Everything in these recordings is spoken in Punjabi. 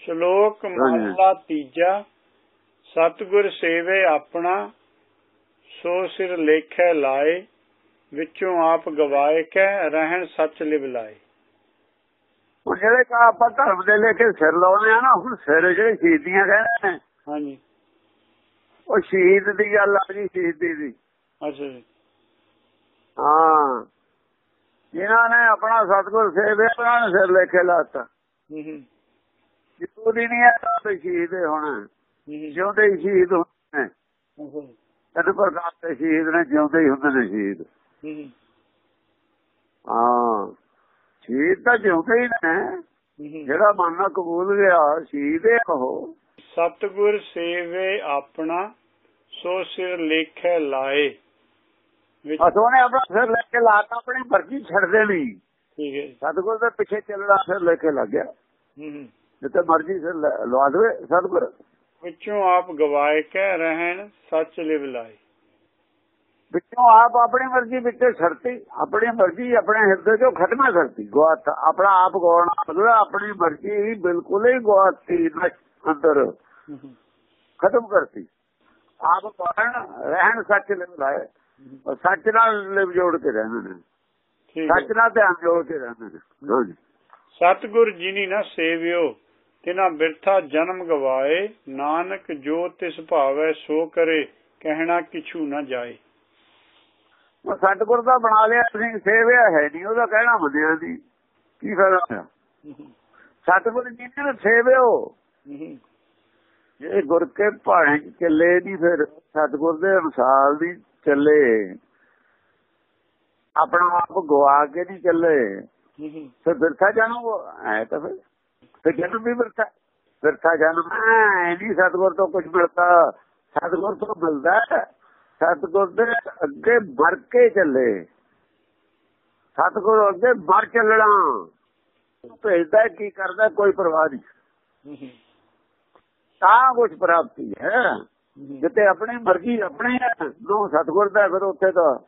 ਸ਼ਲੋਕ ਮਹਲਾ ਤੀਜਾ ਸਤਿਗੁਰ ਸੇਵੇ ਆਪਣਾ ਸੋ ਸਿਰ ਲੇਖੈ ਲਾਏ ਵਿੱਚੋਂ ਆਪ ਗਵਾਏ ਕੈ ਰਹਿਣ ਸੱਚ ਲਿਵ ਲਾਏ। ਹੁਣ ਜਿਹੜੇ ਕਾ ਆਪਾਂ ਧਰਮ ਦੇ ਲੈ ਕੇ ਸਿਰ ਲਾਉਂਦੇ ਆ ਨਾ ਹੁਣ ਸਿਰ ਜਿਹੜੇ ਸ਼ਹੀਦੀਆਂ ਕਹਿੰਦੇ ਨੇ ਹਾਂਜੀ। ਉਹ ਸ਼ਹੀਦ ਦੀ ਗੱਲ ਆ ਜੀ ਸ਼ਹੀਦੀ ਦੀ। ਅੱਛਾ ਜੀ। ਹਾਂ। ਜਿਨ੍ਹਾਂ ਨੇ ਆਪਣਾ ਸਤਿਗੁਰ ਸੇਵੇ ਉਹਨਾਂ ਨੇ ਸਿਰ ਲੈ ਕੇ ਲਾਤਾ। ਹੂੰ ਹੂੰ। ਜ਼ਰੂਰੀ ਨਹੀਂ ਹੈ ਕਿ ਸ਼ਹੀਦ ਹੋਣਾ। ਜਿਉਂਦੇ ਹੀ ਸ਼ਹੀਦ ਹੁੰਦੇ ਨੇ ਅੱਛਾ ਜੀ। ਤਿੰਨ ਪ੍ਰਕਾਰ ਦੇ ਸ਼ਹੀਦ ਨੇ ਜਿਉਂਦੇ ਹੀ ਹੁੰਦੇ ਨੇ ਸ਼ਹੀਦ ਹੂੰ ਸ਼ਹੀਦ ਤਾਂ ਜਿਉਂਦੇ ਹੀ ਨੇ। ਜਿਹੜਾ ਮਨ ਨਾਲ ਕਬੂਲ ਗਿਆ ਸ਼ਹੀਦ ਹੈ ਉਹ ਸਤਿਗੁਰ ਸੇਵੇ ਆਪਣਾ ਸੋ ਸਿਰ ਲੇਖੈ ਲਾਏ ਉਹਨੇ ਆਪਣਾ ਸਿਰ ਲੈ ਕੇ ਲਾਤਾ ਆਪਣੀ ਮਰਜ਼ੀ ਛੱਡਦੇ ਨਹੀਂ ਠੀਕ ਹੈ। ਸਤਿਗੁਰ ਦੇ ਪਿੱਛੇ ਚੱਲਣਾ ਸਿਰ ਲੈ ਕੇ ਲੱਗ ਗਿਆ ਹੂੰ ਹੂੰ। ਜਿੱਤੇ ਮਰਜ਼ੀ ਸਿਰ ਲਵਾ ਦੇਵੇ ਸਤਿਗੁਰ ਵਿੱਚੋਂ ਆਪ ਗਵਾਏ ਕੈ ਰਹਿਣ ਸੱਚ ਲਿਵ ਲਾਏ। ਵਿੱਚੋਂ ਆਪ ਆਪਣੀ ਮਰਜ਼ੀ ਵਿੱਚ ਛੱਡਤੀ ਆਪਣੀ ਮਰਜ਼ੀ ਆਪਣੇ ਹਿਰਦੇ ਚੋਂ ਖਤਮਾ ਕਰਤੀ ਗਵਾਤ ਆਪਣਾ ਆਪ ਗਵਾਉਣਾ ਮਤਲਬ ਆਪਣੀ ਮਰਜ਼ੀ ਬਿਲਕੁਲ ਹੀ ਗਵਾਤੀ ਅੰਦਰ ਹੂੰ ਹੂੰ। ਖਤਮ ਕਰਤੀ। ਆਪ ਗਵਾਣ ਰਹਿਣ ਸੱਚ ਲਿਵ ਲਾਏ। ਸੱਚ ਨਾਲ ਲਿਵ ਜੋੜ ਕੇ ਰਹਿਣਾ ਨੇ। ਹੈ। ਸੱਚ ਨਾਲ ਧਿਆਨ ਜੋੜ ਕੇ ਰਹਿਣਾ ਨੇ। ਸਤਿਗੁਰ ਜਿਨੀ ਨਾ ਸੇਵਿਓ। ਤਿਨਾ ਬਿਰਥਾ ਜਨਮ ਗਵਾਏ ਨਾਨਕ ਜੋ ਤਿਸ ਭਾਵੈ ਸੋ ਕਰੇ ਕਹਿਣਾ ਕਿਛੂ ਨਾ ਜਾਏ। ਉਹ ਸਤਿਗੁਰ ਦਾ ਬਣਾ ਲਿਆ ਅਸੀਂ ਸੇਵਿਆ ਹੈ ਨਹੀਂ ਉਹਦਾ ਕਹਿਣਾ ਮੰਨਿਆ ਨਹੀਂ ਕੀ ਫਾਇਦਾ ਸਤਿਗੁਰ ਜੀ ਨੇ ਸੇਵਿਓ। ਇਹ ਗੁਰ ਕੇ ਭਾਣੇ ਚੱਲੇ ਨਹੀਂ ਫਿਰ ਸਤਿਗੁਰ ਦੇ ਅਨੁਸਾਰ ਦੀ ਚੱਲੇ। ਆਪਣਾ ਆਪ ਗਵਾ ਕੇ ਨਹੀਂ ਚੱਲੇ। ਫਿਰ ਬਿਰਥਾ ਜਨਮ ਐ ਤਾਂ ਫਿਰ। ਫਿਰ ਜਨਮ ਵੀ ਬਿਰਥਾ ਬਿਰਥਾ ਜਨਮ ਐ ਨਹੀਂ ਸਤਿਗੁਰ ਤੋਂ ਕੁਝ ਮਿਲਦਾ। ਸਤਿਗੁਰ ਤੋਂ ਮਿਲਦਾ ਹੈ। ਸਤਿਗੁਰ ਦੇ ਅੱਗੇ ਮਰ ਕੇ ਚੱਲੇ। ਸਤਿਗੁਰ ਅੱਗੇ ਮਰ ਚੱਲਣਾ। ਭੇਜਦਾ ਕੀ ਕਰਦਾ ਕੋਈ ਪਰਵਾਹ ਨਹੀਂ। ਤਾਂ ਕੁਝ ਪ੍ਰਾਪਤੀ ਹੈ। ਜਿੱਤੇ ਆਪਣੀ ਮਰਜ਼ੀ ਆਪਣੀ ਹੈ ਨੂੰ ਸਤਿਗੁਰ ਦਾ ਫਿਰ ਉੱਥੇ ਤਾਂ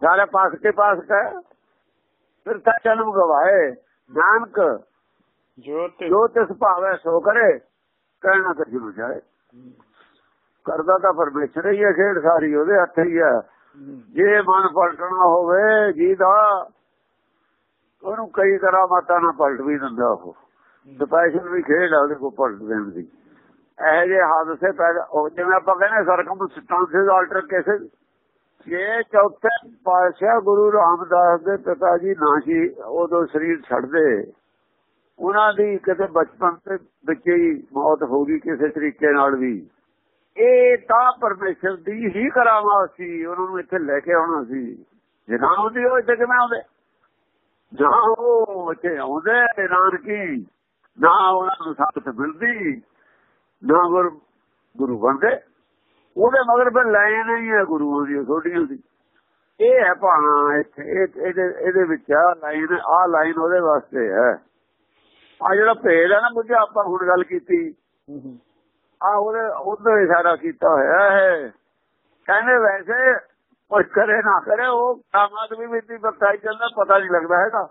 ਸਾਰੇ ਪਾਸ ਕੇ ਪਾਸ ਕਾ ਫਿਰ ਤਾਂ ਜਨਮ ਗਵਾਏ। ਨਾਨਕ ਜੋ ਤਿਸ ਜੋ ਸੋ ਕਰੇ, ਕਹਿਣਾ ਤਾਂ ਜਰੂਰ ਜਾਏ। ਕਰਦਾ ਤਾਂ ਪਰਮੇਸ਼ਰ ਹੀ ਹੈ ਖੇਡ, ਸਾਰੀ ਉਹਦੇ ਹੱਥ ਹੀ ਹੈ। ਜੇ ਮਨ ਪਲਟਣਾ ਹੋਵੇ ਜੀ ਦਾ ਉਹਨੂੰ ਕਈ ਤਰ੍ਹਾਂ ਮਾਤਾ ਨਾਲ ਪਲਟ ਵੀ ਦਿੰਦਾ ਉਹ। ਸਪੈਸ਼ਲ ਵੀ ਖੇਡ ਆ, ਉਹਦੇ ਕੋਲ ਪਲਟ ਦੇਣ ਦੀ। ਇਹ ਜੇ ਹਾਦਸੇ ਪੈਦਾ ਉਹ ਜਿਵੇਂ ਆਪਾਂ ਕਹਿੰਦੇ ਸਰਕਮਸਟੈਂਸਸ ਆਲਟਰ ਕੇਸਸ ਜੇ ਚੌਥੇ ਪਾਤਸ਼ਾਹ ਗੁਰੂ ਰਾਮਦਾਸ ਦੇ ਪਿਤਾ ਜੀ ਨਾ ਸੀ, ਉਦੋਂ ਸਰੀਰ ਛੱਡਦੇ। ਉਹਨਾਂ ਦੀ ਕਿਤੇ ਬਚਪਨ ਦੇ ਵਿੱਚ ਹੀ ਮੌਤ ਹੋ ਗਈ ਕਿਸੇ ਤਰੀਕੇ ਨਾਲ ਵੀ। ਇਹ ਤਾਂ ਪਰਮੇਸ਼ਰ ਦੀ ਹੀ ਕਰਾਮਾ ਸੀ, ਉਹਨਾਂ ਨੂੰ ਇੱਥੇ ਲੈ ਕੇ ਆਉਣਾ ਸੀ। ਜੇ ਨਾ ਹੁੰਦੀ ਉਹ ਇੱਥੇ ਕਿਵੇਂ ਆਉਂਦੇ? ਨਾ ਉਹ ਇੱਥੇ ਆਉਂਦੇ, ਨਾਨਕੀ। ਨਾ ਉਹਨਾਂ ਨੂੰ ਸਾਥ ਮਿਲਦੀ, ਨਾ ਗੁਰੂ ਬਣਦੇ। ਉਹਦੇ ਮਗਰ ਫਿਰ ਲਾਈਨ ਹੀ ਹੈ ਗੁਰੂ ਦੀ ਛੋਟੀਆਂ ਦੀ। ਇਹ ਹੈ ਭਾਣਾ ਇੱਥੇ ਇਹਦੇ ਇਹਦੇ ਵਿੱਚ ਆ ਲਾਈਨ ਆ ਲਾਈਨ ਉਹਦੇ ਵਾਸਤੇ ਹੈ। ਆ ਜਿਹੜਾ ਭੇਦ ਹੈ ਨਾ ਮੁਝੇ ਆਪਾਂ ਹੁਣ ਗੱਲ ਕੀਤੀ। ਆ ਉਹਦੇ ਉਹਦਾ ਇਸ਼ਾਰਾ ਕੀਤਾ ਹੋਇਆ ਹੈ ਕਹਿੰਦੇ ਵੈਸੇ ਕੁਝ ਕਰੇ ਨਾ ਕਰੇ ਉਹ ਕਾਮਾਤ ਵੀ ਬੀਤੀ ਬਤਾਈ ਜਾਂਦਾ ਪਤਾ ਨਹੀਂ ਲੱਗਦਾ ਹੈਗਾ।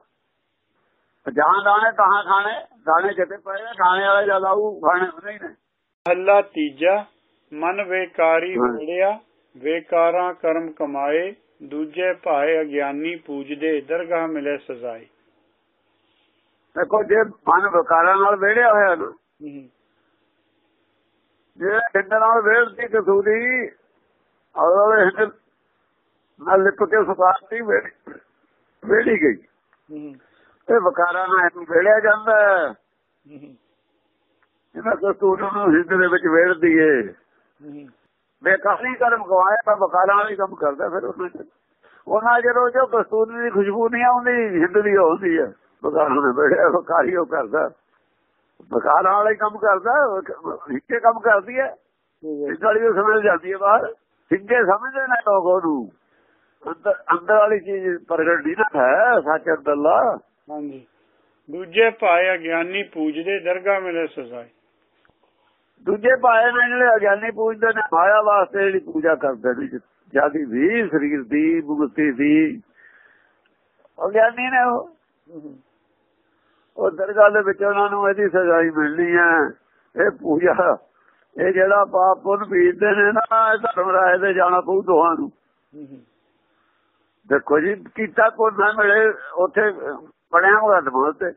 ਜਹਾਂ ਦਾਣੇ ਤਹਾਂ ਖਾਣੇ ਦਾਣੇ ਕਿਤੇ ਪਏ ਨੇ, ਖਾਣੇ ਵਾਲੇ ਜ਼ਿਆਦਾ ਉਹ ਖਾਣੇ ਹੁੰਦੇ ਹੀ ਨੇ। ਮਹੱਲਾ ਤੀਜਾ ਮਨ ਵੇਕਾਰੀ ਹਾਂ। ਹੋੜਿਆ ਵੇਕਾਰਾਂ ਕਰਮ ਕਮਾਏ ਦੂਜੇ ਭਾਏ ਅਗਿਆਨੀ ਪੂਜਦੇ ਦਰਗਾਹ ਮਿਲੇ ਸਜ਼ਾਏ ਦੇਖੋ ਜੇ ਮਨ ਵਿਕਾਰਾਂ ਨਾਲ ਵਿਹੜਿਆ ਹੋਇਆ ਨਾ ਜੇ ਹਿੰਦ ਨਾਲ ਵੇੜਦੀ ਕਸੂਰੀ ਔਰ ਹਿੰਦ ਨਾਲ ਲਿਪ ਕੇ ਸੁਕਾਤੀ ਵੇੜੀ ਗਈ। ਇਹ ਵਿਕਾਰਾਂ ਨਾਲ ਇਹਨੂੰ ਵੇੜਿਆ ਜਾਂਦਾ। ਇਹਨਾਂ ਕਸੂਰ ਨੂੰ ਹਿੰਦ ਦੇ ਵਿੱਚ ਵੇੜਦੀ ਏ ਬੇਕਾਰੀ ਕਰਮ ਗਵਾਇਆ ਤਾਂ ਵਿਕਾਰਾਂ ਵਾਲੀ ਕੰਮ ਕਰਦਾ ਫਿਰ ਉਹਨਾਂ। ਜਦੋਂ ਜੋ ਕਸਤੂਰੀ ਦੀ ਖੁਸ਼ਬੂ ਨਹੀਂ ਆਉਂਦੀ ਹਿੰਦ ਦੀ ਆਉਂਦੀ ਹੈ ਵਿਕਾਰਾਂ ਨੇ ਵੇੜਿਆ ਵਿਕਾਰੀ ਉਹ ਕਰਦਾ। ਵਿਕਾਰਾਂ ਵਾਲਾ ਹੀ ਕੰਮ ਕਰਦਾ ਹਿੱਕੇ ਕੰਮ ਕਰਦੀ ਹੈ। ਇਸ ਵਾਲੀ ਉਹ ਸਮਝ ਜਾਂਦੀ ਹੈ ਬਾਹਰ। ਸਿੰਗੇ ਸਮਝਦੇ ਨੇ ਲੋਕ ਉਹਨੂੰ। ਅੰਦਰ ਅੰਦਰ ਵਾਲੀ ਚੀਜ਼ ਪ੍ਰਗਟ ਨਹੀਂ ਨਾ ਹੈ ਸੱਚ ਅੰਦਰਲਾ ਹਾਂਜੀ। ਦੂਜੇ ਭਾਏ ਅਗਿਆਨੀ ਪੂਜਦੇ ਦਰਗਾਹ ਮਿਲੇ ਸਜ਼ਾਏ ਦੂਜੇ ਪਾਏ ਨੇ ਜਿਹੜੇ ਅਗਿਆਨੀ ਪੂਜਦੇ ਨੇ ਮਾਇਆ ਵਾਸਤੇ ਜਿਹੜੀ ਪੂਜਾ ਕਰਦੇ ਨੇ ਜਿਆਦੀ ਵੀ ਸਰੀਰ ਦੀ ਮੁਕਤੀ ਦੀ। ਅਗਿਆਨੀ ਨੇ ਉਹ। ਉਹ ਦਰਗਾਹ ਦੇ ਵਿੱਚ ਉਹਨਾਂ ਨੂੰ ਇਹਦੀ ਸਜ਼ਾ ਹੀ ਮਿਲਣੀ ਹੈ। ਇਹ ਪੂਜਾ ਇਹ ਜਿਹੜਾ ਪਾਪ ਪੁੰਨ ਬੀਜਦੇ ਨੇ ਨਾ ਇਹ ਧਰਮ ਰਾਏ ਦੇ ਜਾਣਾ ਪਊ ਦੋਹਾਂ ਨੂੰ। ਦੇਖੋ ਜੀ ਕੀਤਾ ਪੁੰਨ ਨਾ ਮਿਲੇ ਉੱਥੇ ਬਣਿਆ ਹੋਗਾ ਦਮਾਗ ਤੇ।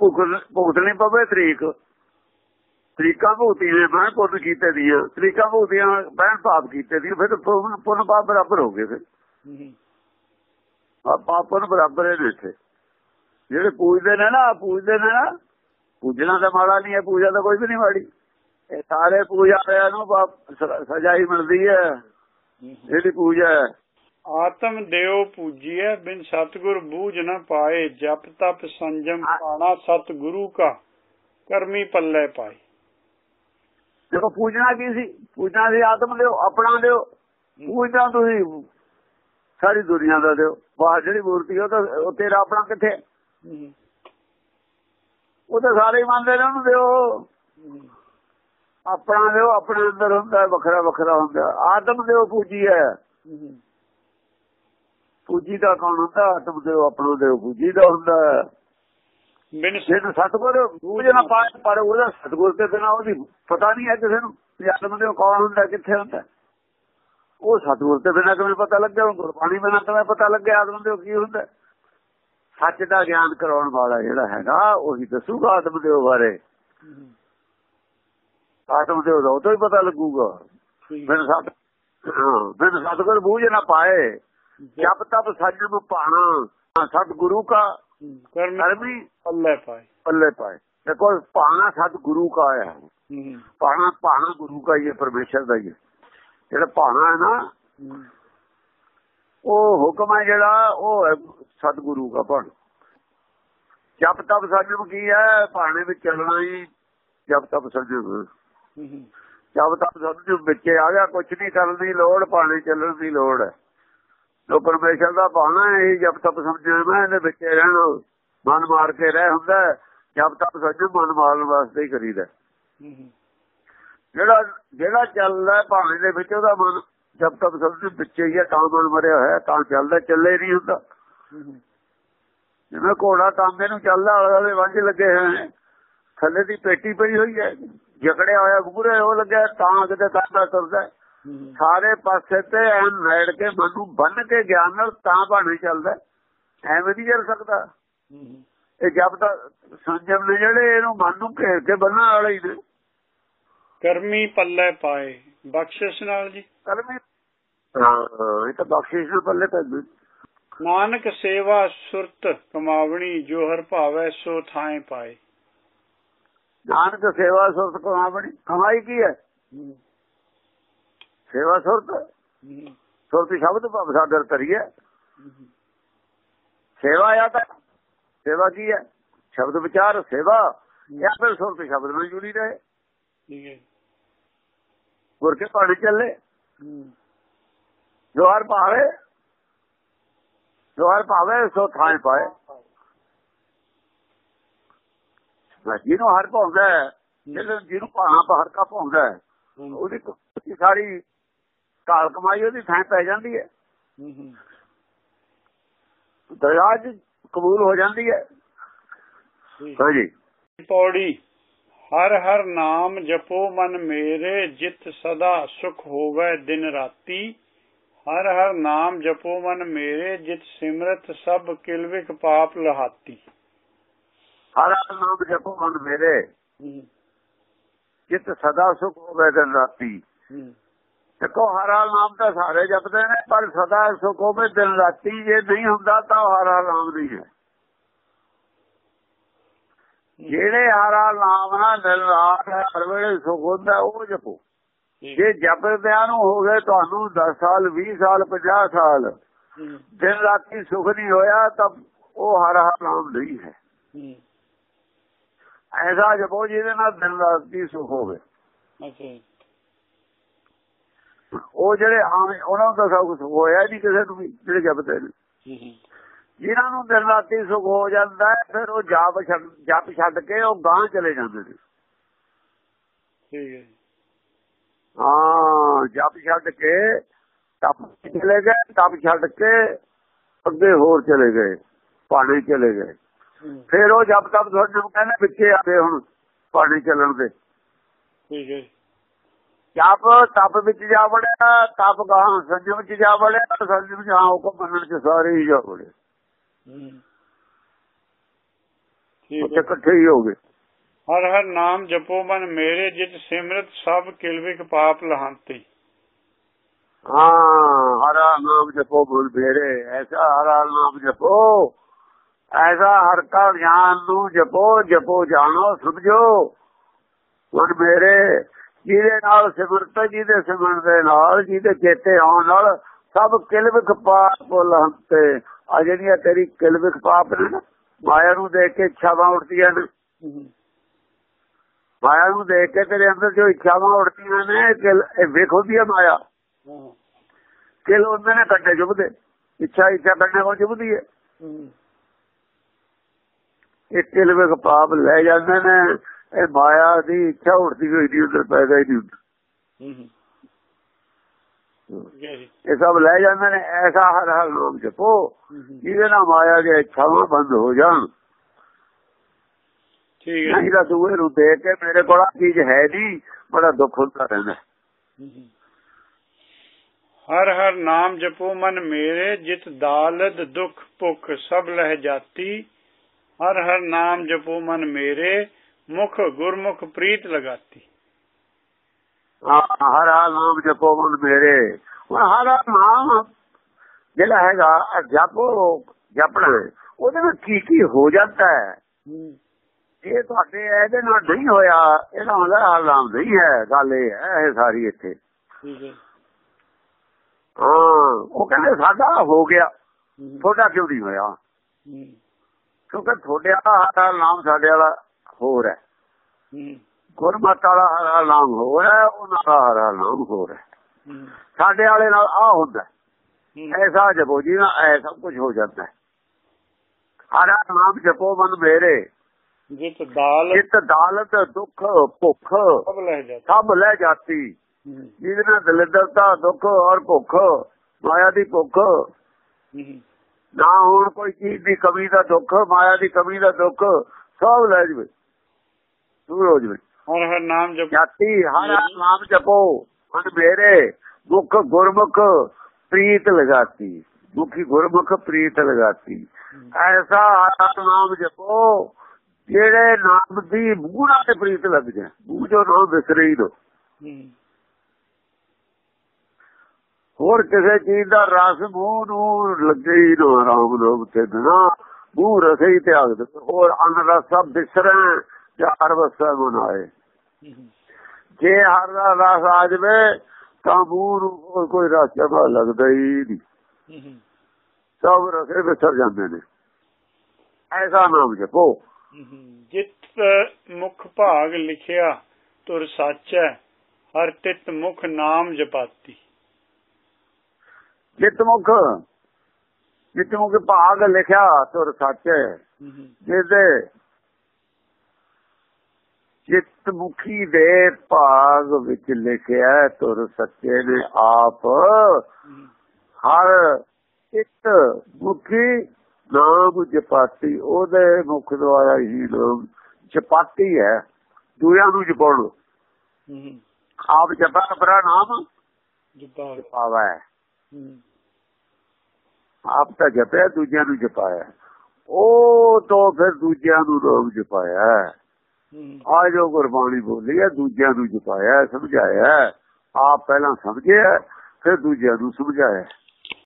ਭੁਗਤ ਭੁਗਤਣੀ ਪਵੇ ਤਰੀਕ। ਤਰੀਕਾਂ ਭੁਗਤੀਆਂ ਮੈਂ ਪੁੰਨ ਕੀਤੇ ਦੀਆਂ। ਤਰੀਕਾਂ ਭੁਗਤੀਆਂ ਬਹਿਣ ਪਾਪ ਕੀਤੇ ਦੀ ਫਿਰ ਪੁੰਨ ਪਾਪ ਬਰਾਬਰ ਹੋ ਗਏ ਫਿਰ। ਆ ਪਾਪ ਪੁੰਨ ਬਰਾਬਰ ਹੈ ਇੱਥੇ। ਜਿਹੜੇ ਪੂਜਦੇ ਨੇ ਨਾ ਪੂਜਦੇ ਨੇ ਨਾ ਪੂਜਣਾ ਤਾਂ ਮਾੜਾ ਨਹੀਂ ਹੈ ਪੂਜਾ ਤਾਂ ਕੋਈ ਵੀ ਨਹੀਂ ਮਾੜੀ। ਇਹ ਸਾਰੇ ਪੂਜਾ ਵਾਲਿਆਂ ਨੂੰ ਸਜ਼ਾ ਹੀ ਮਿਲਦੀ ਹੈ। ਜਿਹੜੀ ਪੂਜਾ ਹੈ। ਆਤਮ ਦੇਵ ਪੂਜੀਐ ਬਿਨ ਸਤਗੁਰ ਬੂਝ ਨ ਪਾਏ ਜਪ ਤਪ ਸੰਜਮ ਪਾਣਾ ਸਤਗੁਰੂ ਕਾ ਕਰਮੀ ਪੱਲੇ ਪਾਈ ਦੇਖੋ ਪੂਜਣਾ ਕੀ ਸੀ? ਪੂਜਣਾ ਸੀ ਆਤਮ ਦਿਓ ਆਪਣਾ ਦਿਓ ਪੂਜਣਾ ਤੁਸੀਂ ਸਾਰੀ ਦੁਨੀਆ ਦਾ ਦਿਓ ਬਾਹਰ ਜਿਹੜੀ ਮੂਰਤੀ ਉਹ ਤਾਂ ਤੇਰਾ ਆਪਣਾ ਕਿੱਥੇ। ਉਹ ਤਾਂ ਸਾਰੇ ਹੀ ਮੰਨਦੇ ਨੇ ਉਹਨੂੰ ਦਿਓ ਆਪਣਾ ਦਿਓ ਆਪਣੇ ਅੰਦਰ ਹੁੰਦਾ ਵੱਖਰਾ ਵੱਖਰਾ ਹੁੰਦਾ। ਆਤਮ ਦਿਓ ਪੂਜੀ ਹੈ। ਪੂਜੀ ਦਾ ਕੌਣ ਹੁੰਦਾ? ਆਤਮ ਦਿਓ ਆਪਣਾ ਦਿਓ ਪੂਜੀ ਦਾ ਹੁੰਦਾ। ਬਿਨ ਜਿਹਨੂੰ ਸਤਗੁਰ ਪੂਜ ਨਾ ਪਾਏ ਪਰ ਉਹਦਾ ਸਤਗੁਰ ਤੇ ਬਿਨਾ ਉਹਦੀ ਪਤਾ ਨਹੀਂ ਹੈ ਕਿਸੇ ਨੂੰ ਆਤਮ ਦਿਓ ਕੌਣ ਹੁੰਦਾ ਕਿੱਥੇ ਹੁੰਦਾ। ਉਹ ਸਤਗੁਰ ਤੇ ਬਿਨਾ ਕਿਵੇਂ ਪਤਾ ਲੱਗਿਆ? ਗੁਰਬਾਣੀ ਬਿਨਾ ਕਿਵੇਂ ਪਤਾ ਲੱਗਿਆ ਆਤਮ ਦਿਓ ਕੀ ਹੁੰਦਾ? ਸੱਚ ਦਾ ਗਿਆਨ ਕਰਾਉਣ ਵਾਲਾ ਜਿਹੜਾ ਹੈਗਾ ਉਹੀ ਦੱਸੂਗਾ ਆਤਮ ਦਿਓ ਬਾਰੇ। ਆਤਮ ਦਾ ਉਹ ਤੋਂ ਹੀ ਪਤਾ ਲੱਗੂਗਾ। ਬਿਨ ਸਤ ਬਿਨ ਸਤਗੁਰ ਬੂਝ ਨਾ ਪਾਏ। ਜਪ ਤਪ ਸੰਜਮ ਪਾਣਾ ਸਤਗੁਰੂ ਕਾ। ਕਰਮੀ ਪੱਲੇ ਪਾਈ ਪੱਲੇ ਪਾਏ। ਦੇਖੋ ਪਾਣਾ ਸਤਗੁਰੂ ਕਾ ਹੂੰ। ਪਾਣਾ ਪਾਣਾ ਗੁਰੂ ਕਾ ਹੀ ਹੈ ਪਰਮੇਸ਼ਰ ਦਾ ਹੀ ਹੈ। ਜਿਹੜਾ ਪਾਣਾ ਹੈ ਨਾ ਉਹ ਹੁਕਮ ਹੈ ਜਿਹੜਾ ਉਹ ਹੈ ਸਤਗੁਰੂ ਦਾ ਪਾਣਾ ਜਪ ਤਪ ਸੰਜਮ ਕੀ ਹੈ ਪਾਣੇ ਵਿੱਚ ਚੱਲਣਾ ਹੀ ਜਪ ਤਪ ਸੰਜਮ ਹੂੰ ਹੂੰ। ਜਬ ਤੱਕ ਸੰਜਮ ਵਿੱਚ ਆ ਗਿਆ ਕੁਝ ਨਹੀਂ ਕਰਨ ਦੀ ਲੋੜ ਪਾਣੀ ਚੱਲਣ ਦੀ ਲੋੜ ਹੈ ਜੋ ਪਰਮੇਸ਼ਰ ਦਾ ਹੈ ਇਹ ਜਬ ਤੱਕ ਸਮਝਣਾ ਮੈਂ ਇਹਦੇ ਵਿੱਚ ਰਹਿਣਾ ਮਨ ਮਾਰ ਕੇ ਰਹਿ ਹੁੰਦਾ ਹੈ। ਜਬ ਤੱਕ ਸੰਜਮ ਮਨ ਮਾਰਨ ਵਾਸਤੇ ਹੀ ਕਰੀਦਾ। ਜਿਹੜਾ ਜਿਹੜਾ ਚੱਲਦਾ ਪਾਣੀ ਦੇ ਵਿੱਚ ਉਹਦਾ ਮਨ ਜਬ ਤੱਕ ਸੰਜਮ ਵਿੱਚ ਹੀ ਹੈ ਮਨ ਮਰਿਆ ਹੋਇਆ ਤਾਂ ਚੱਲਦਾ ਚੱਲੇ ਨਹੀਂ ਹੁੰਦਾ। ਜਿਵੇਂ ਘੋੜਾ ਤਾਂਬੇ ਨੂੰ ਚੱਲਦਾ ਆਲੇ ਵਾਲੇ ਵੰਜ ਲੱਗੇ ਹੋਏ ਥੱਲੇ ਦੀ ਪੇਟੀ ਪਈ ਹੋਈ ਹੈ ਜਕੜਿਆ ਹੋਇਆ ਬੂਰੇ ਉਹ ਲੱਗਿਆ ਤਾਂ ਕਿਤੇ। ਹੂੰ ਹੂੰ। ਸਾਰੇ ਪਾਸੇ ਤੇ ਐ ਨੇੜ ਕੇ ਮਨ ਬੰਨ ਕੇ ਗਿਆਨ ਨਾਲ ਤਾਂ ਬਾਣੀ ਚੱਲਦਾ ਐਵੇਂ ਨਹੀਂ ਚੱਲ ਸਕਦਾ। ਇਹ ਜਬ ਤੱਕ ਸੰਜਮ ਨੇ ਜਿਹੜੇ ਇਹਨੂੰ ਮਨ ਨੂੰ ਘੇਰ ਕੇ ਬੰਨਣ ਵਾਲੇ ਹੀ ਨੇ ਕਰਮੀ ਪੱਲੇ ਪਾਏ ਬਖਸ਼ਿਸ਼ ਨਾਲ ਜੀ। ਕਲਮੀ ਹਾਂ ਇਹ ਤਾਂ ਬਖਸ਼ਿਸ਼ ਦੇ ਪੱਲੇ ਪੈਂਦੇ ਨਾਨਕ ਸੇਵਾ ਸੁਰਤ ਕਮਾਵਣੀ ਜੋ ਹਰ ਭਾਵੈ ਸੋ ਥਾਏ ਪਾਏ। ਨਾਨਕ ਸੇਵਾ ਸੁਰਤ ਕਮਾਵਣੀ ਕਮਾਈ ਕੀ ਹੈ? ਸੇਵਾ ਸੁਰਤ। ਸੁਰਤ ਸ਼ਬਦ ਭਵ ਸਾਗਰ ਤਰੀਏ। ਸੇਵਾ ਆ ਤਾਂ ਸੇਵਾ ਕੀ ਹੈ? ਸ਼ਬਦ ਵਿਚਾਰ ਸੇਵਾ। ਜਾਂ ਫਿਰ ਸੁਰਤ ਸ਼ਬਦ ਨਾਲ ਜੁੜੀ ਰਹੇ। ਗੁਰ ਕੇ ਪਾਣੀ ਚੱਲੇ? ਹੂੰ ਜਵਾਰ ਭਾਵੇ ਜਵਾਰ ਭਾਵੇ ਸੋ ਥਾਂ ਪਾਏ। ਜਿਹਨੂੰ ਹਰ ਪਾਉਂਦਾ ਹੈ ਜਿਹਨੂੰ ਜਿਹਨੂੰ ਭਾਣਾ ਹਰ ਕਾ ਪਾਉਂਦਾ ਉਹਦੀ ਸਾਰੀ ਕਾਲ ਕਮਾਈ ਉਹਦੀ ਥਾਂ ਪੈ ਜਾਂਦੀ ਹੈ। ਹੂੰ ਹੂੰ। ਦਰਿਆ 'ਚ ਕਬੂਲ ਹੋ ਜਾਂਦੀ ਹੈ। ਹਾਂਜੀ। ਪੌੜੀ। ਹਰ ਹਰ ਨਾਮ ਜਪੋ ਮਨ ਮੇਰੇ ਜਿਤ ਸਦਾ ਸੁਖ ਹੋਵੇ ਦਿਨ ਰਾਤੀ। ਹਰ ਹਰ ਨਾਮ ਜਪੋ ਮਨ ਮੇਰੇ ਜਿਤ ਸਿਮਰਤ ਸਭ ਕਿਲਵਿਕ ਪਾਪ ਲਹਾਤੀ। ਹਰ ਹਰ ਨਾਮ ਜਪੋ ਮਨ ਮੇਰੇ ਜਿਤ ਸਦਾ ਸੁਖ ਹੋਵੇ ਦਿਨ ਰਾਤੀ। ਦੇਖੋ ਹਰ ਹਰ ਨਾਮ ਤਾਂ ਸਾਰੇ ਜਪਦੇ ਨੇ ਪਰ ਸਦਾ ਸੁਖ ਹੋਵੇ ਦਿਨ ਰਾਤੀ। ਜੇ ਨਹੀਂ ਹੁੰਦਾ ਤਾਂ ਹਰ ਹਰ ਨਾਮ ਨਹੀਂ ਹੈ। ਜਿਹੜੇ ਹਰ ਨਾਮ ਨਾਲ ਦਿਨ ਰਾਤ ਹਰ ਵੇਲੇ ਸੁਖ ਹੁੰਦਾ ਉਹ ਜਪੋ। ਜੇ ਜਪਦਿਆਂ ਨੂੰ ਹੋ ਗਏ ਤੁਹਾਨੂੰ 10 ਸਾਲ 20 ਸਾਲ 50 ਸਾਲ ਹੂੰ। ਦਿਨ ਰਾਤੀ ਸੁਖ ਨਹੀਂ ਹੋਇਆ ਤਾਂ ਉਹ ਹਰ ਹਰ ਨਾਮ ਨਹੀਂ ਹੈ। ਹੂੰ। ਐਸਾ ਜਪੋ ਜਿਹਦੇ ਨਾਲ ਦਿਨ ਰਾਤੀ ਸੁਖ ਹੋਵੇ। ਉਹ ਜਿਹੜੇ ਉਹਨਾਂ ਨੂੰ ਤਾਂ ਸਭ ਕੁਝ ਹੋਇਆ ਨਹੀਂ ਕਿਸੇ ਨੂੰ ਵੀ ਜਿਹੜੇ ਜਪਦੇ ਨੇ। ਹੂੰ ਹੂੰ। ਜਿਨ੍ਹਾਂ ਨੂੰ ਦਿਨ ਰਾਤੀ ਸੁਖ ਹੋ ਜਾਂਦਾ ਹੈ ਫਿਰ ਉਹ ਜਾਪ ਛੱਡ ਜਪ ਛੱਡ ਕੇ ਉਹ ਗਾਂ ਚਲੇ ਜਾਂਦੇ ਨੇ ਠੀਕ ਹੈ ਜੀ। ਹਾਂ ਜਪ ਛੱਡ ਕੇ ਤਪ ਚਲੇ ਗਏ ਤਪ ਛੱਡ ਕੇ ਅੱਗੇ ਹੋਰ ਚਲੇ ਗਏ ਪਾਣੀ ਚਲੇ ਗਏ ਫਿਰ ਉਹ ਜਪ ਤਪ ਤੁਹਾਡੇ ਨੂੰ ਕਹਿੰਦੇ ਪਿੱਛੇ ਆਵੇ ਹੁਣ ਪਾਣੀ ਚੱਲਣ ਦੇ ਠੀਕ ਹੈ ਜੀ। ਜਪ ਤਪ ਵਿੱਚ ਜਾ ਵੜਿਆ ਤਪ ਗਾਂ ਸੰਜਮ ਵਿੱਚ ਜਾ ਵੜਿਆ ਸੰਜਮ ਵਿੱਚ ਹਾਂ ਹੁਕਮ ਮੰਨਣ ਚ ਸਾਰੇ ਹੀ ਜਾ ਵੜੇ ਹੂੰ। ਠੀਕ ਉੱਥੇ ਇਕੱਠੇ ਹੀ ਹੋ ਗਏ। ਹਰ ਹਰ ਨਾਮ ਜਪੋ ਮਨ ਮੇਰੇ ਜਿਤ ਸਿਮਰਤ ਸਭ ਕਿਲਵਿਕ ਪਾਪ ਲਹੰਤੇ। ਹਾਂ ਹਰਾ ਨਾਮ ਜਪੋ ਬੋਲ ਬੇਰੇ ਐਸਾ ਹਰਾ ਨਾਮ ਜਪੋ ਐਸਾ ਹਰ ਕਾ ਗਿਆਨ ਨੂੰ ਜਪੋ ਜਪੋ ਜਾਣੋ ਸਮਝੋ ਮਨ ਮੇਰੇ ਜਿਹਦੇ ਨਾਲ ਸਿਮਰਤ ਜਿਹਦੇ ਸਿਮਰਨ ਦੇ ਨਾਲ ਜਿਹਦੇ ਚੇਤੇ ਆਉਣ ਨਾਲ ਸਭ ਕਿਲਵਿਕ ਪਾਪ ਲਹੰਤੇ। ਆ ਜਿਹੜੀਆਂ ਤੇਰੀ ਕਿਲਵਿਕ ਪਾਪ ਨੇ ਨਾ, ਮਾਇਆ ਨੂੰ ਦੇਖ ਕੇ ਇੱਛਾਵਾਂ ਉੱਠਦੀਆਂ ਨੇ। ਮਾਇਆ ਨੂੰ ਦੇਖ ਕੇ ਤੇਰੇ ਅੰਦਰ ਜੋ ਇੱਛਾਵਾਂ ਉੱਠਦੀਆਂ ਨੇ ਇਹ ਵੇਖੋ ਦੀ ਮਾਇਆ। ਕਿਲ ਉਹਨਾਂ ਨੇ ਕੱਟੇ ਚੁਬਦੇ ਇੱਛਾ ਇੱਛਾ ਕਰਨੇ ਕੋਲ ਚੁਬਦੀ ਹੈ। ਇਹ ਕਿਲ ਵੇਖ ਪਾਪ ਲੈ ਜਾਂਦੇ ਨੇ ਇਹ ਮਾਇਆ ਦੀ ਇੱਛਾ ਉੱਠਦੀ ਹੋਈ ਦੀ ਉਧਰ ਪੈਦਾ ਹੀ ਨਹੀਂ ਹੁੰਦਾ। ਇਹ ਸਭ ਲੈ ਜਾਂਦੇ ਨੇ ਐਸਾ ਹਰ ਹਰ ਨਾਮ ਜਪੋ। ਜਿਹਦੇ ਨਾਲ ਮਾਇਆ ਦੀਆਂ ਇੱਛਾਵਾਂ ਬੰਦ ਹੋ ਜਾਣ ਠੀਕ ਹੈ ਨਹੀਂ ਤਾਂ ਦੂਏ ਨੂੰ ਦੇਖ ਕੇ ਮੇਰੇ ਕੋਲ ਆਹ ਚੀਜ਼ ਹੈ ਨਹੀਂ ਬੜਾ ਦੁੱਖ ਹੁੰਦਾ ਰਹਿੰਦਾ। ਹਰ ਹਰ ਨਾਮ ਜਪੋ ਮਨ ਮੇਰੇ ਜਿਤ ਦਾਲਦ ਦੁਖ ਭੁਖ ਸਭ ਲਹਿ ਜਾਤੀ ਹਰ ਹਰ ਨਾਮ ਜਪੋ ਮਨ ਮੇਰੇ ਮੁਖ ਗੁਰਮੁਖ ਪ੍ਰੀਤ ਲਗਾਤੀ ਹਰ ਹਰ ਨਾਮ ਜਪੋ ਮਨ ਮੇਰੇ ਹੁਣ ਹਰ ਹਰ ਨਾਮ ਜਿਹੜਾ ਹੈਗਾ ਜਪੋ ਜਪਣਾ ਉਹਦੇ ਵਿੱਚ ਕੀ ਕੀ ਹੋ ਜਾਂਦਾ ਹੈ। ਇਹ ਤੁਹਾਡੇ ਇਹਦੇ ਨਾਲ ਨਹੀਂ ਹੋਇਆ ਇਹਦਾ ਹੁੰਦਾ ਹਰਾਮ ਨਹੀਂ ਹੈ ਗੱਲ ਇਹ ਹੈ ਇਹ ਸਾਰੀ ਇੱਥੇ ਹੈ ਉਹ ਕਹਿੰਦੇ ਸਾਡਾ ਹੋ ਗਿਆ। ਤੁਹਾਡਾ ਕਿਉਂ ਨਹੀਂ ਹੋਇਆ। ਕਿਉਂਕਿ ਤੁਹਾਡੇ ਵਾਲਾ ਨਾਮ ਸਾਡੇ ਵਾਲਾ ਹੋਰ ਹੂੰ। ਗੁਰਮਤ ਵਾਲਾ ਹਰਾ ਨਾਮ ਹੋਰ ਹੈ ਉਹਨਾਂ ਦਾ ਹਰਾ ਨਾਮ ਹੋਰ ਹੈ। ਹੂੰ। ਸਾਡੇ ਵਾਲੇ ਨਾਲ ਆ ਹੁੰਦਾ। ਐਸਾ ਜਪੋ ਜੀ ਨਾ ਐ ਸਭ ਕੁਝ ਹੋ ਜਾਂਦਾ ਹਰਾ ਨਾਮ ਜਪੋ ਮਨ ਮੇਰੇ। ਜਿਤ ਦਾਲ ਜਿਤ ਦਾਲਤ ਦੁੱਖ ਭੁੱਖ ਸਭ ਲੈ ਹੂੰ। ਜਿਹਦੇ ਨਾਲ ਦਲਿਦਰਤਾ ਦੁੱਖ ਔਰ ਭੁੱਖ ਮਾਇਆ ਦੀ ਭੁੱਖ। ਨਾ ਹੁਣ ਕੋਈ ਚੀਜ਼ ਦੀ ਕਮੀ ਦਾ ਦੁੱਖ ਮਾਇਆ ਦੀ ਕਮੀ ਦਾ ਦੁੱਖ ਸਭ ਲੈ ਜਵੇ। ਦੂਰ ਹੋ ਜਵੇ। ਹਰ ਹਰ ਨਾਮ ਜਪੋ। ਜਾਤੀ ਹਰ ਹਰ ਨਾਮ ਜਪੋ। ਮਨ ਮੇਰੇ ਮੁਖ ਗੁਰਮੁਖ ਪ੍ਰੀਤ ਲਗਾਤੀ। ਮੁਖੀ ਗੁਰਮੁਖ ਪ੍ਰੀਤ ਲਗਾਤੀ। ਐਸਾ ਹਰ ਨਾਮ ਜਪੋ ਜਿਹੜੇ ਨਾਮ ਦੀ ਮੂਹਣਾ ਤੇ ਪ੍ਰੀਤ ਲੱਗ ਜਾਏ ਮੂੰਹ ਜੋ ਨਾਮ ਵਿਸਰੇ ਹੀ ਦੋ। ਹੋਰ ਕਿਸੇ ਚੀਜ਼ ਦਾ ਰਸ ਮੂੰਹ ਨੂੰ ਲੱਗੇ ਹੀ ਨਾ ਰਾਮ ਤੇ ਬਿਨਾ ਮੂੰਹ ਰਸੇ ਹੀ ਤਿਆਗ ਦੇ। ਹੋਰ ਅੰਨ ਰਸ ਸਭ ਬਿਸਰੈ ਚਾਰ ਵਸਾ ਮਨਾਏ ਹੂੰ। ਜੇ ਹਰ ਦਾ ਰਸ ਆ ਜਵੇ ਤਾਂ ਹੋਰ ਕੋਈ ਰਸ ਚੰਗਾ ਲੱਗਦਾ ਹੀ ਨਹੀਂ। ਹੂੰ। ਸਭ ਰਸੇ ਵਿਸਰ ਜਾਂਦੇ ਨੇ। ਐਸਾ ਨਾਮ ਜਪੋ। ਜਿਤ ਮੁਖ ਭਾਗ ਲਿਖਿਆ ਤੁਰ ਸਾਚੈ ਹਰ ਤਿਤ ਮੁਖ ਨਾਮ ਜਪਾਤੀ। ਜਿਤ ਮੁਖ ਜਿਤ ਮੁਖ ਭਾਗ ਲਿਖਿਆ ਤੁਰ ਸੱਚ। ਹੈ। ਜਿਹਦੇ ਜਿਤ ਮੁਖੀ ਦੇ ਭਾਗ ਵਿੱਚ ਲਿਖਿਆ ਤੁਰ ਸੱਚੇ ਨੇ ਆਪ। ਹਰ ਇੱਕ ਮੁਖੀ ਨਾਮ ਜਪਾਤੀ ਉਹਦੇ ਮੁਖ ਦੁਆਰਾ ਹੀ ਨਾਮ ਜਪਾਤੀ ਹੈ। ਦੂਆਂ ਨੂੰ ਜਪਾਉਣ। ਆਪ ਜਪਾ ਆਪਣਾ ਨਾਮ ਜਪਾ। ਪਾਵਾ ਹੈ। ਆਪ ਤਾਂ ਜਪਿਆ ਦੂਜਿਆਂ ਨੂੰ ਜਪਾਇਆ। ਉਹ ਤੋਂ ਫਿਰ ਦੂਜਿਆਂ ਨੂੰ ਨਾਮ ਜਪਾਇਆ ਆ ਜੋ ਗੁਰਬਾਣੀ ਬੋਲੀ ਹੈ, ਦੂਜਿਆਂ ਨੂੰ ਜਪਾਇਆ ਸਮਝਾਇਆ ਆਪ ਪਹਿਲਾਂ ਸਮਝਿਆ ਫਿਰ ਦੂਜਿਆਂ ਨੂੰ ਸਮਝਾਇਆ